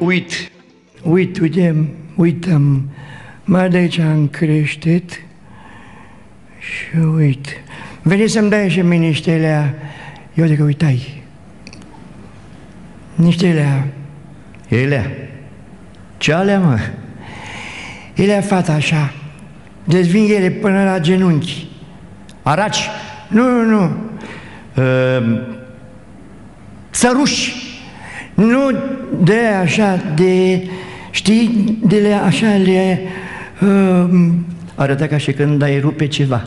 uit, uit, uite, uităm, mai de aici în creștet și uit. Veni să-mi dai și mie niște elea, eu de că uitai. Niște elea. Elea. Ce alea, mă? Elea fata așa, dezvinghere până la genunchi. Araci. Nu, nu, nu, Uh, săruși. Nu de așa, de, știi, de le așa, le, uh, Arăta ca și când ai rupe ceva.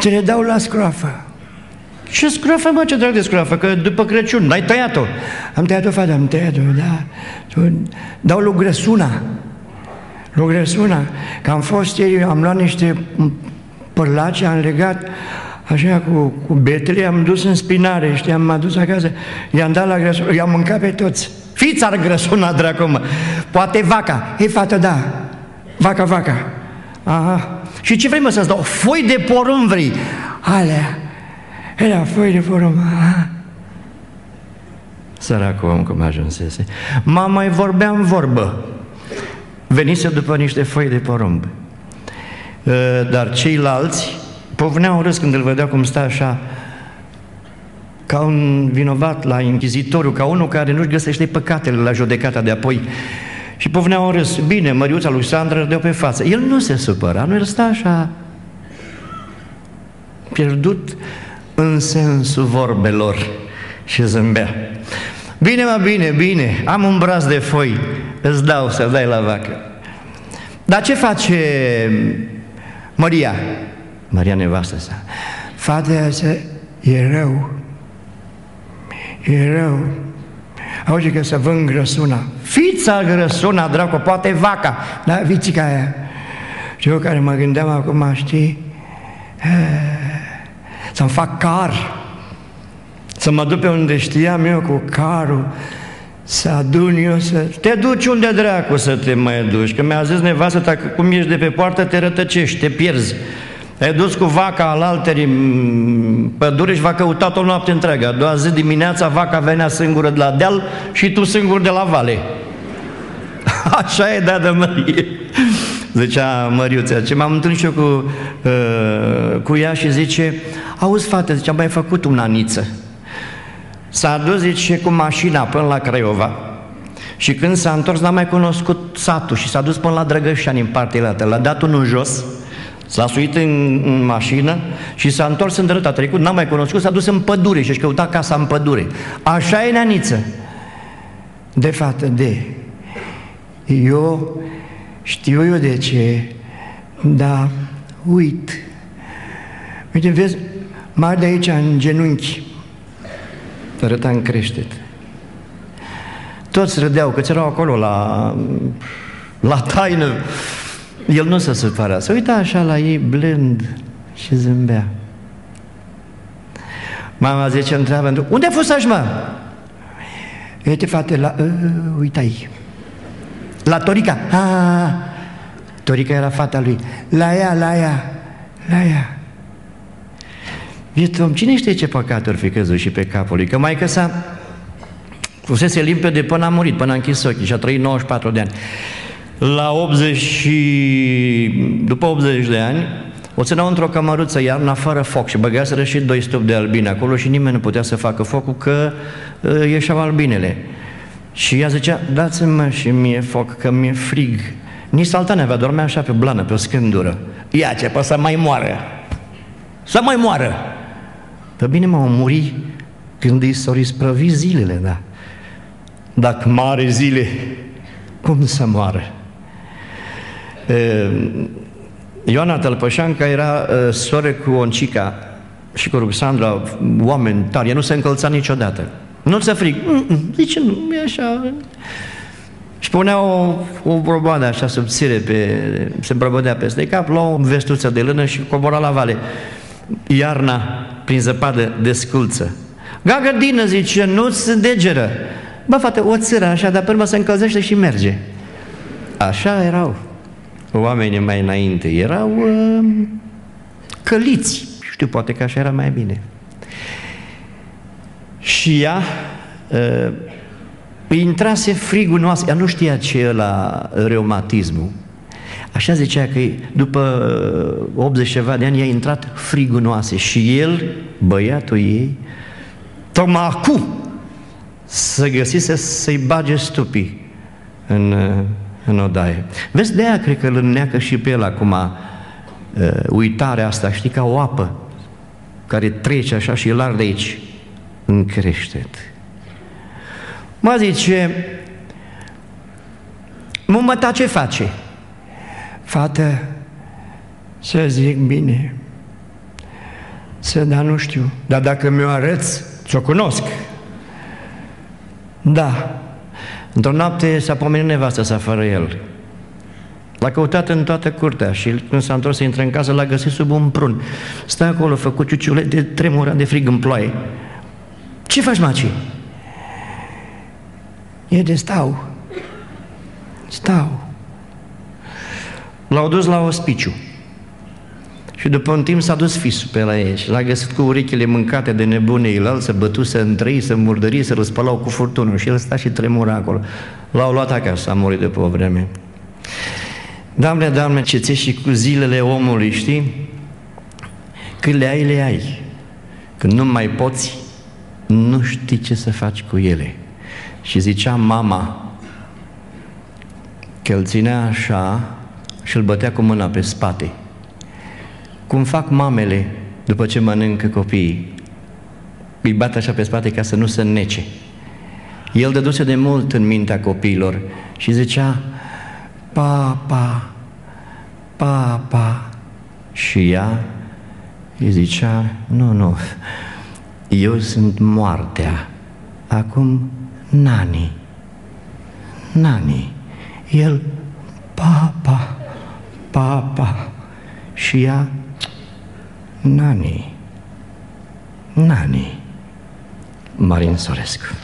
ți le dau la scroafă. Ce scroafă, mă, ce drag de scroafă? Că după Crăciun, n-ai tăiat-o. Am tăiat-o, fata, am tăiat-o, da. Tu- Dau lui Grăsuna. Lui Grăsuna. Că am fost ieri, am luat niște părlaci, am legat așa cu, cu betele, am dus în spinare, știi, am adus acasă, i-am dat la Grăsuna, i-am mâncat pe toți. Fiți ar grăsuna, dracu, mă. Poate vaca. Ei, fată, da, vaca, vaca. Aha, Și ce vrei, mă, să-ți dau? Foi de porumb vrei. alea, era foi de porumb. Aha. Săracul om cum ajunsese. Ma mai vorbeam vorbă. Venise după niște foi de porumb. Uh, Dar ceilalți povneau râs când îl vedeau cum stă așa ca un vinovat la inchizitoriu, ca unul care nu-și găsește păcatele la judecata de apoi. Și povneau râs. Bine, măriuța lui Sandra râdeau pe față. El nu se supăra, nu el sta așa pierdut în sensul vorbelor și zâmbea. Bine, mă, bine, bine, am un braț de foi, îți dau să dai la vacă. Dar ce face Maria? Maria nevastă sa. Fata asta e rău. E rău. Auzi că să vând grăsuna. Fița grăsuna, dracu, poate vaca. Da, vițica aia. Și eu care mă gândeam acum, știi, eh, să-mi fac car. Să mă duc pe unde știam eu cu carul, să adun eu, să... Te duci unde dracu să te mai duci, că mi-a zis nevastă ta că cum ești de pe poartă te rătăcești, te pierzi. Ai dus cu vaca al alterii în pădure și va căutat o noapte întreagă. A doua zi dimineața vaca venea singură de la deal și tu singur de la vale. Așa e, da, de Mărie. Zicea Măriuța, ce m-am întâlnit și eu cu, uh, cu ea și zice, auzi fată, zice, am mai făcut un aniță. S-a dus, zice, cu mașina până la Craiova și când s-a întors n-a mai cunoscut satul și s-a dus până la Drăgășani în partea altă. L-a dat unul jos, s-a suit în, în mașină și s-a întors în dreapta, a trecut, n-a mai cunoscut, s-a dus în pădure și își căuta casa în pădure. Așa e neaniță. De fată, de. Eu știu eu de ce, dar uit. Uite, vezi, mai de aici în genunchi, Arăta în creștet. Toți râdeau, că erau acolo la, la taină. El nu se supăra, se uita așa la ei blând și zâmbea. Mama zice, întreabă, unde fusași, mă? uite, fată, la, uh, uitai. La Torica. Ah, Torica era fata lui. la ea, la ea, la ea. Vietul om, cine știe ce păcat ar fi căzut și pe capul lui? Că mai că s-a fusese limpede până a murit, până a închis ochii și a trăit 94 de ani. La 80 și... după 80 de ani, o țineau într-o cămăruță iarna fără foc și băgaseră și doi stupi de albine acolo și nimeni nu putea să facă focul că uh, ieșeau albinele. Și ea zicea, dați-mă și mie foc, că mi-e frig. Nici salta avea, dormea așa pe blană, pe o scândură. Ia ce, să mai moară. Să mai moară. Pe bine mă, muri când îi s-au isprăvit zilele, da. Dacă mare zile, cum să moară? E, Ioana Tălpășanca era uh, soră cu Oncica și cu Ruxandra, oameni tari, ea nu se încălța niciodată. Nu se frig. Mm-mm, zice, nu, e așa. Și punea o, o broboadă așa subțire, pe, se îmbrăbădea peste cap, lua o vestuță de lână și cobora la vale. Iarna, prin zăpadă, desculță. Gagădină, zice, nu-ți degeră. Bă, fată, o țără așa, dar pe urmă se încălzește și merge. Așa erau oamenii mai înainte. Erau uh, căliți. Știu, poate că așa era mai bine. Și ea uh, Păi intrase frigul noastră, ea nu știa ce e la reumatismul. Așa zicea că după 80 ceva de ani i-a intrat frigul noastră și el, băiatul ei, tocmai acum să găsise să-i bage stupii în, în odaie. Vezi, de aia cred că îl înneacă și pe el acum uh, uitarea asta, știi, ca o apă care trece așa și îl arde aici, în creștet. Mă zice, mumăta ce face? Fată, să zic bine, să da nu știu, dar dacă mi-o arăți, ți-o cunosc. Da. Într-o noapte s-a pomenit nevastă să fără el. L-a căutat în toată curtea și când s-a întors să intre în casă, l-a găsit sub un prun. Stă acolo, făcut ciuciule de tremura de frig în ploaie. Ce faci, Maci? E de stau. Stau. L-au dus la ospiciu. Și după un timp s-a dus fisul pe la ei și l-a găsit cu urechile mâncate de nebune, el să bătuse între ei, să murdărie, să răspălau cu furtunul și el sta și tremura acolo. L-au luat acasă, a murit după o vreme. Doamne, Doamne, ce ți și cu zilele omului, știi? Când le ai, le ai. Când nu mai poți, nu știi ce să faci cu ele. Și zicea mama că îl ținea așa și îl bătea cu mâna pe spate. Cum fac mamele după ce mănâncă copiii. Îi bat așa pe spate ca să nu se nece. El dăduse de mult în mintea copiilor și zicea, papa, papa. Și ea îi zicea, nu, nu, eu sunt moartea. Acum, nani, nani. El, papa, papa. Și ea, nani, nani. Marin Sorescu.